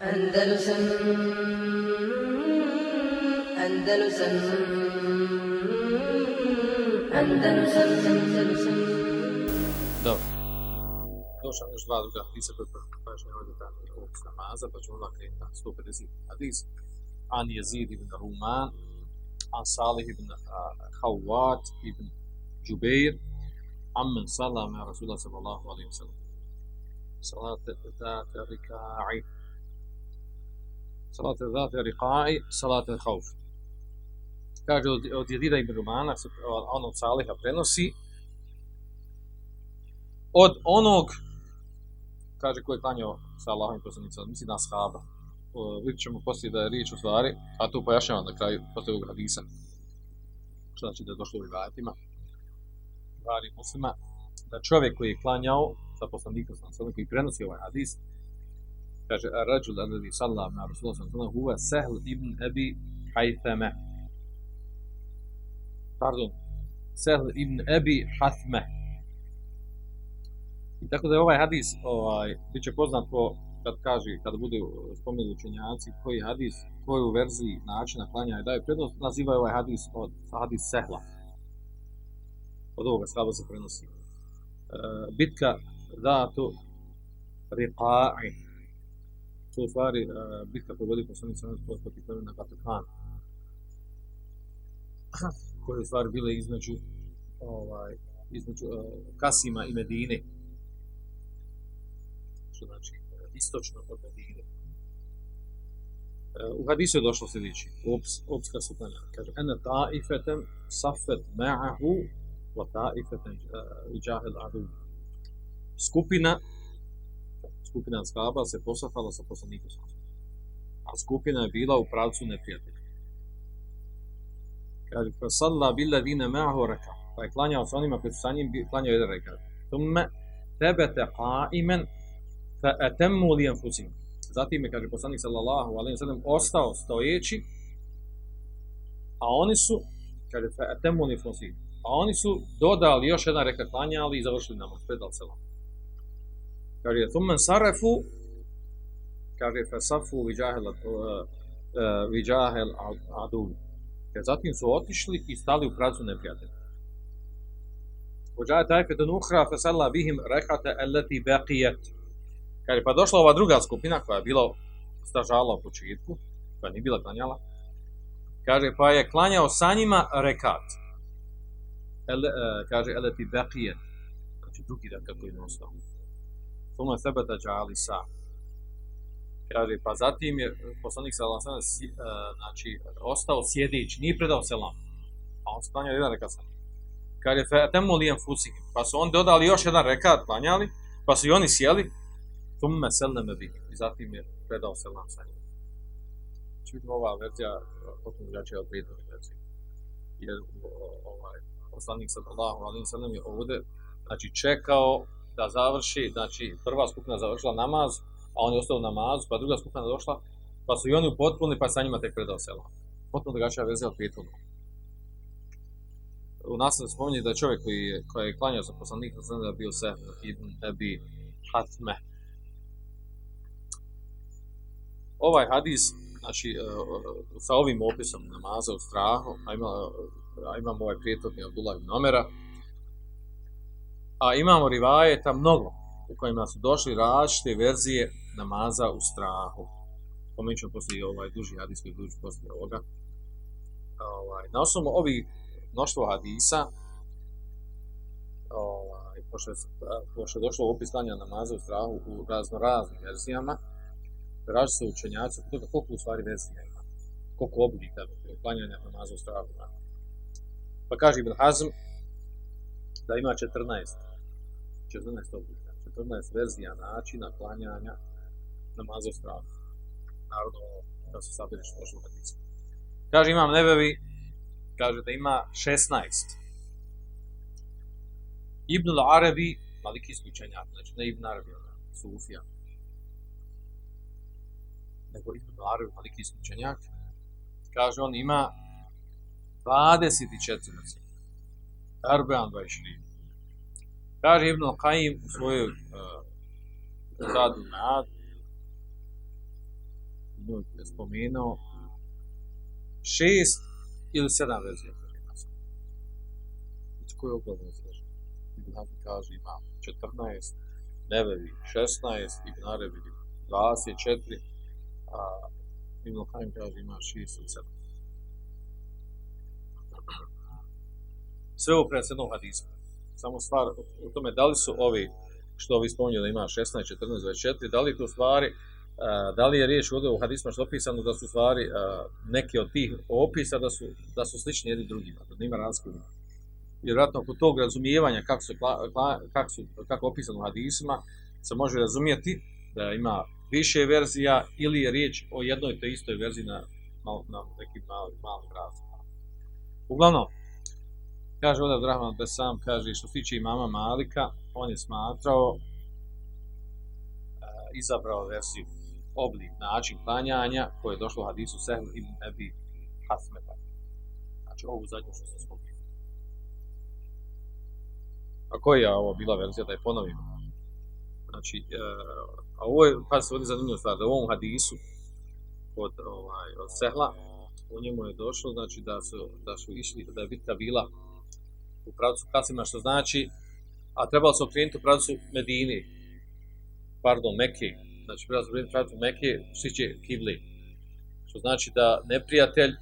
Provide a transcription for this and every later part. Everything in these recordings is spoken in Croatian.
Andalusam Andalusam Andalusam Andalusam Dobro. Došao još dva druga hadisa koje pažnje ovdje tamo ovog namaza, pa ćemo odmah krenuti na 150 hadis. An Jezid ibn Ruman, an Salih ibn Hawat ibn Jubeir, ammen salam Rasulullah sallallahu alaihi wa sallam. Salat ذات ركاعي salate zate salat salate hauf. Kaže, od, od jedida i brumana, onog saliha prenosi, od onog, kaže, koji je klanjao sa Allahom i poslanicom, misli na shaba. Vidjet ćemo poslije da je riječ u stvari, a to pojašnjavam na kraju, poslije ovog hadisa. Što znači da je došlo u rivajatima. Vari muslima, da čovjek koji je klanjao sa poslanikom, sa koji prenosi ovaj hadis, kaže, Rađul alladhi sallam na Rasulullah sallam huva Sehl ibn Abi Haythame. Pardon, Sehl ibn Abi Hathme. I tako da je ovaj hadis, ovaj, bit će poznat po, kad kaže, kada bude spomenuti učenjaci, koji hadis, koju verziji načina klanja i daje prednost, nazivaju ovaj hadis od hadis Sehla. Od ovoga slabo se prenosi. E, bitka datu riqa'i. To u stvari e, bitka koju vodi poslanik sa nas protiv na Vatikan. Koje u stvari bile između ovaj, između uh, Kasima i Medine što znači istočno od Medine. U hadisu je došlo sljedeći, ops, opska sutanja. Kaže, ene ta'ifetem safet ma'ahu wa ta'ifetem iđahel adu. Skupina, skupina skaba se posafala sa poslanikom a skupina je bila u pravcu neprijatelja. Kaže, fa salla billa dine ma'ahu reka, pa je klanjao sa onima koji su sa njim klanjao jedan rekat. Tumme tebete qa'imen fa atammu li anfusihim. Zatim je kaže poslanik sallallahu alejhi ve sellem ostao stojeći a oni su kaže fa atammu li anfusihim. A oni su dodali još jedan rekat klanjali i završili namaz predal selam. Kaže, thumen sarafu, kaže, fesafu viđahel, uh, uh. Jer zatim su otišli i stali u pracu neprijatelja. Vođaje tajfetun uhra fesalla bihim rekate eleti beqijet. Kaže, pa došla ova druga skupina koja je bila stažala u početku, koja nije bila klanjala. Kaže, pa je klanjao sa njima rekat. El, uh, kaže, eleti beqijet. Znači, drugi rekat koji je ostao. Tuma sebe da džali sa. Kaže, pa zatim je poslanik sa Allah znači, ostao sjedeći, nije predao selam. A on se klanjao jedan rekat njim. Kaže, fe temu lijem fusihim. Pa su oni dodali još jedan rekat, klanjali, pa su i oni sjeli, Tumme selleme bih. I zatim je predao selam sa njim. Znači ova verzija potpuno drugačija od prethodne verzije. Jer ovaj, poslanik sallallahu alaihi sallam je ovdje znači, čekao da završi, znači prva skupina završila namaz, a on je ostao u namazu, pa druga skupina došla, pa su i oni upotpunili, pa sa njima tek predao selam. Potpuno drugačija verzija od prethodnog. U nas se spominje da je čovjek koji je, koji je klanjao za da je bio Sehl ibn Ebi Hatmeh, ovaj hadis, znači, sa ovim opisom namaza u strahu, a, ima, a imamo ovaj prijetodni Abdullah ibn Omera, a imamo rivajeta mnogo u kojima su došli različite verzije namaza u strahu. Spomenut ćemo poslije ovaj duži hadis koji duži poslije ovoga. Ovaj, na osnovu ovih mnoštvo hadisa, ovaj, pošto, je, došlo opis stanja namaza u strahu u razno raznim verzijama, traži se učenjaci od toga koliko u stvari verzija ima, koliko oblika klanjanja namaza u strahu ima. Pa kaže Ibn Hazm da ima 14, 14 oblika, 14 verzija načina klanjanja namaza strahu. Naravno, da se sabiri što došlo u Kaže Imam Nebevi, kaže da ima 16. Ibn al-Arabi, malikijski učenjak, znači ne Ibn Arabi, Sufija, nego Ibn Arabi, malikijski učenjak, kaže on ima 24 nasiha. Arbean 24. Kaže Ibn Qaim u svojoj uh, zadu nad, u je spomenuo šest ili sedam verzija je uglavnom izražen? Ibn Hazm kaže ima 14, Nevevi 16, Ibn Arabi 24, a Ibn Kajim kaže ima 6 ili 7. Sve ovo predsjedno hadisu. Samo stvar u tome da li su ovi što vi spominju da ima 16, 14, 24, da li to stvari, a, da li je riječ ovdje u hadisma što opisano da su stvari a, neke od tih opisa da su, da su slični jedni drugima, da nema razlike Vjerojatno oko tog razumijevanja kako, su, kako, su, kako opisano u hadisima se može razumijeti da ima više verzija ili je riječ o jednoj te istoj verziji na, na, na nekim malim, malim razlika. Uglavnom, kaže ovdje Abdurrahman Besam, kaže što se tiče imama Malika, on je smatrao, e, izabrao verziju, oblik, način klanjanja koje je došlo u hadisu Sehl ibn Ebi Hasmeta. Znači ovu zadnju što se spomenuo. A koja je ovo bila verzija da je ponovimo? Znači, e, a ovo je, pa se ovdje zanimljiva stvar, da u ovom hadisu od, ovaj, od Sehla, u njemu je došlo, znači da su, da su išli, da je bitka bila u pravcu Kasima, što znači, a trebalo se okrenuti u pravcu Medini, pardon, Mekke, znači trebalo se okrenuti u pravcu Mekke, šiće Kibli, što znači da neprijatelj,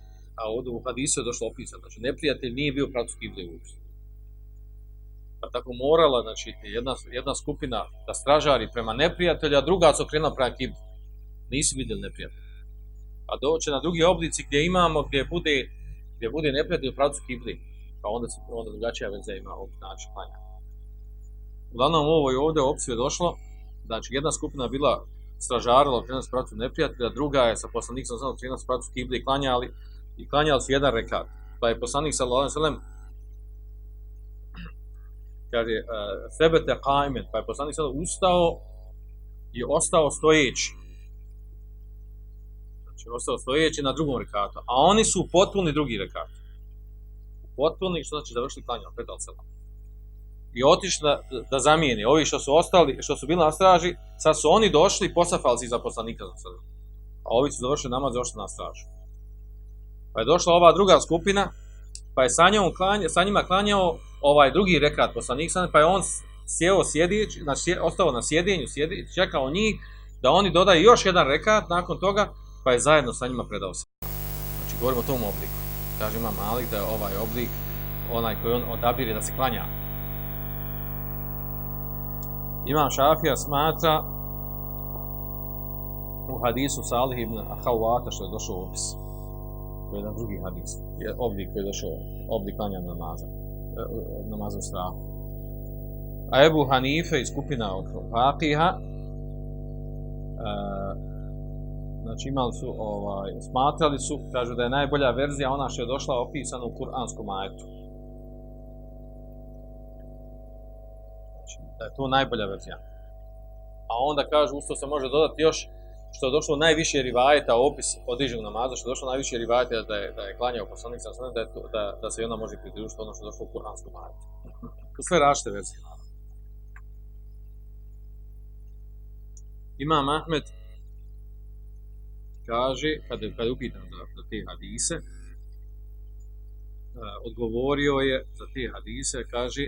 a ovdje u hadisu je došlo opisano, znači neprijatelj nije bio u pravcu Kibli uopšte. Pa tako morala, znači, jedna, jedna skupina da stražari prema neprijatelju, a druga se okrenula prema Kibli. Nisu vidjeli neprijatelja. A doće na drugi oblici gdje imamo, gdje bude, gdje bude neprijatelj u pravcu Kibli, pa onda se onda drugačija veza ima način klanja. Uglavnom ovo je ovdje opcije došlo, znači jedna skupina bila stražarila okrenula se pravcu neprijatelja, druga je sa poslanikom znao okrenula se pravcu Kibli i klanjali, i klanjali su jedan rekat. Pa je poslanik ve sellem kaže sebe te kajmen, pa je poslanik sada ustao i ostao stojeći. Znači, ostao stojeći na drugom rekatu. A oni su potpuni drugi rekat. Potpuni, što znači završili klanjati, predal selam. I otišli da, zamijeni. Ovi što su ostali, što su bili na straži, sad su oni došli i posafali za poslanika za sada. A ovi su završili namaz i na stražu. Pa je došla ova druga skupina, pa je sa, njom sa njima klanjao ovaj drugi rekat poslanik pa je on sjeo sjedić, znači ostao na sjedinju, sjedi, čekao njih da oni dodaju još jedan rekat nakon toga, pa je zajedno sa njima predao se. Znači, govorimo o tom obliku. Kaže ima Malik da je ovaj oblik onaj koji on odabire da se klanja. Imam Šafija smatra u hadisu Salih ibn Hawata što je došao u opis. To je jedan drugi hadis. Je oblik koji je došao, oblik klanja namaza namazu strahu. A Ebu Hanife i skupina od Fakiha, e, znači imali su, ovaj, smatrali su, kažu da je najbolja verzija ona što je došla opisana u kuranskom ajetu. Znači, da je to najbolja verzija. A onda kažu, usto se može dodati još što je došlo najviše rivajeta opis odižnog namaza, što je došlo najviše rivajeta da je, da je klanjao poslanik sa da, da, da se i ona može pridružiti ono što je došlo u kuranskom ajetu. To sve rašte verzije. Imam Ahmed kaže, kada, kada je upitan za, za te hadise, uh, odgovorio je za te hadise, kaže,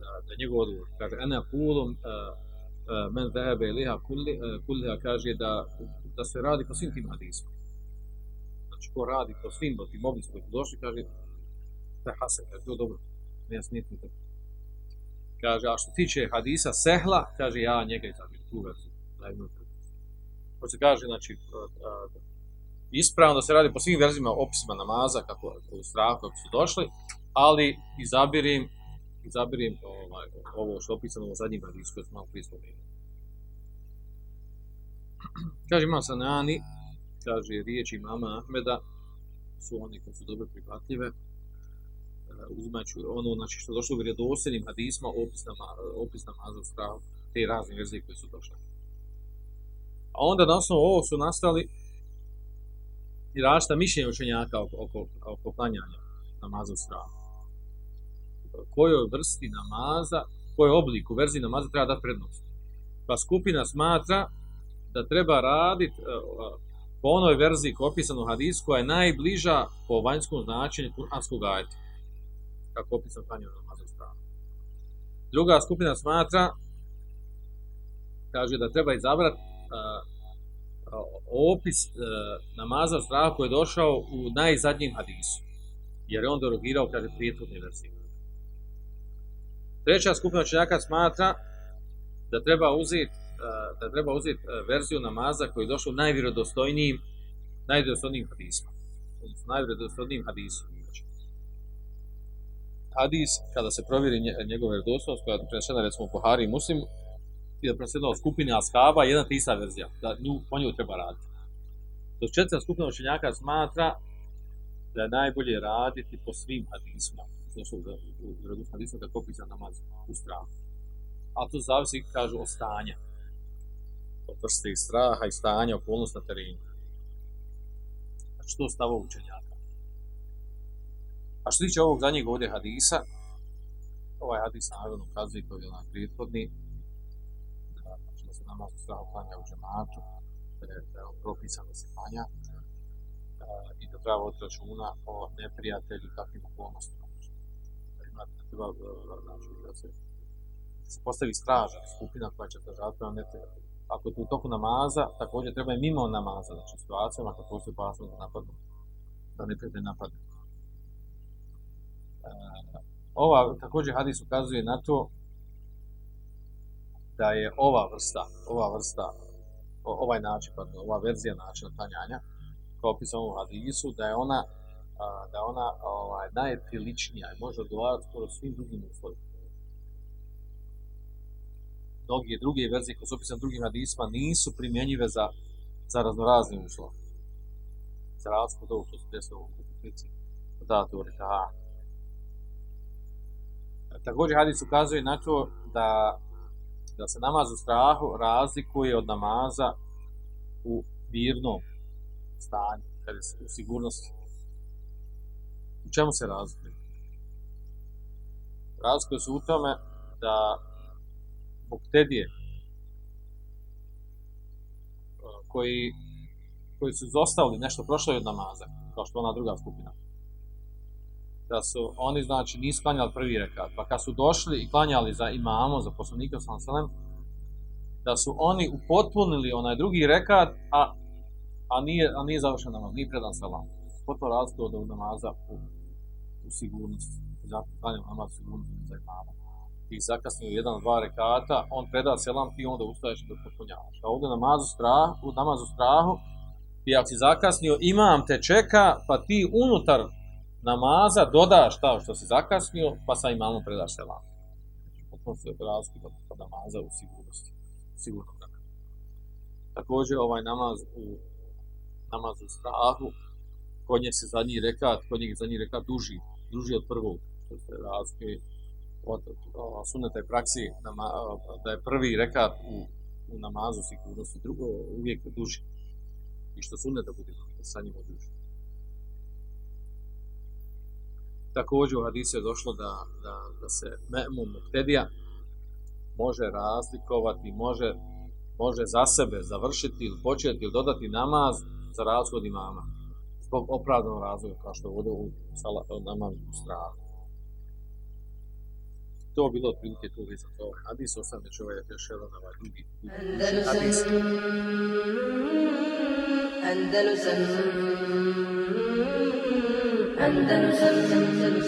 da, da njegov odgovor, kaže, ena kulum, uh, Eh, men zahebe kulliha eh, kaže da, da se radi po svim tim hadisima. Znači, ko radi po svim tim oblicima koji došli, kaže, da je hasen, kaže, to dobro, ne jasniti to. Kaže, a što tiče hadisa sehla, kaže, ja njega izabim tu verziju, da je Hoće kaže, znači, eh, ispravno da se radi po svim verzima opisima namaza, kako u strahu, kako su došli, ali izabirim izabirim ovaj, ovo što je opisano u zadnjim hadisu koje smo malo prije. Kaže imam Sanani, kaže riječi mama Ahmeda, su oni koji su dobro prihvatljive, e, uzimajući ono znači, što je došlo u vjerodostojnim hadisma, opis, nama, opis namaza u strahu, te razne verzije koje su došle. A onda na osnovu ovo su nastali i različita mišljenja učenjaka oko, oko, oko klanjanja namaza u strahu kojoj vrsti namaza, kojoj obliku, verziji namaza treba dati prednost. Pa skupina smatra da treba raditi po onoj verziji koja je opisana u hadisu, koja je najbliža po vanjskom značenju kuranskog ajeta. Kako je opisan klanju namaza u stranu. Druga skupina smatra, kaže da treba izabrati opis uh, namaza u strahu koji je došao u najzadnjem hadisu. Jer je on derogirao, kaže, prijetvodne verzije. Treća skupina učenjaka smatra da treba uzeti da treba uzeti verziju namaza koji je došao u najvjerodostojnijim najvjerodostojnijim hadisma. Odnosno najvjerodostojnijim hadisom. Znači, hadis, kada se provjeri njegova vjerodostojnost, koja je prenesena recimo po Hari i Muslim, i da skupine Ashaba, jedna te ista verzija, da nju, po nju treba raditi. Dok četvrta skupina učenjaka smatra da je najbolje raditi po svim hadisma, odnosno u vjerodostojnom hadisu kako opisan namaz u strahu. A to zavisi, kažu, od stanja od vrste i straha i stanja okolnost na terenu. Znači to stavo učenjaka. A što tiče ovog zadnjeg ovdje hadisa, ovaj hadis naravno ukazuje koji je onaj prethodni, znači se namaz u strahu klanja u džematu, je, da je propisano se klanja i da treba voditi računa o neprijatelju takvim okolnostima. Treba, znači, da se, se postavi straža, skupina koja će držati prema neprijatelju ako je u toku namaza, također treba i mimo namaza, znači situacijama ako postoji opasnost da napadnu, da ne prijatelj napadne. E, ova, također hadis ukazuje na to da je ova vrsta, ova vrsta, ovaj način, pardon, ova verzija načina klanjanja, kao opisano u hadisu, da je ona, da je ona ovaj, najpriličnija i može odgovarati skoro svim drugim uslovima mnogi druge verzije koje su opisane drugim hadisma nisu primjenjive za, za raznorazne uslove. Za razliku od što se desilo u kupici datu rekaha. Također hadis ukazuje na to da, da se namaz u strahu razlikuje od namaza u mirnom stanju, kada u sigurnosti. U čemu se razlikuje? Razlikuje se u tome da muktedije koji, koji su zostavili nešto prošlo od namaza, kao što ona druga skupina. Da su oni, znači, nisu klanjali prvi rekat, pa kad su došli i klanjali za imamo, za poslanika sallam, da su oni upotpunili onaj drugi rekat, a, a, nije, a nije završen namaz, nije predan salam. Potpuno razliku od namaza u, u sigurnosti. Zato klanjamo namaz u sigurnosti za imamo ti zakasnio jedan, dva rekata, on preda selam, ti onda ustaješ da potpunjavaš. A ovdje namazu strahu, u namazu strahu, ti ako si zakasnio, imam te čeka, pa ti unutar namaza dodaš to što si zakasnio, pa sa imamom predaš selam. Potpuno se razlika od namaza u sigurnosti. Sigurno da Također ovaj namaz u namazu strahu, kod nje se zadnji rekat, kod njeg zadnji rekat duži, duži od prvog, što se razlikuje od, od suneta i praksi da je prvi rekat u, u namazu sigurnosti, drugo uvijek duži. I što suneta bude sa njim duži. Također u hadisu je došlo da, da, da se me'mum muhtedija može razlikovati, može, može za sebe završiti ili početi ili dodati namaz za razgod imama. Zbog opravdanog razloga, kao što je ovdje u namazu strahu to bilo otprilike to vezan za ovaj hadis, ostane čovjek još jedan ovaj drugi, hadis. Andalusam Andalusam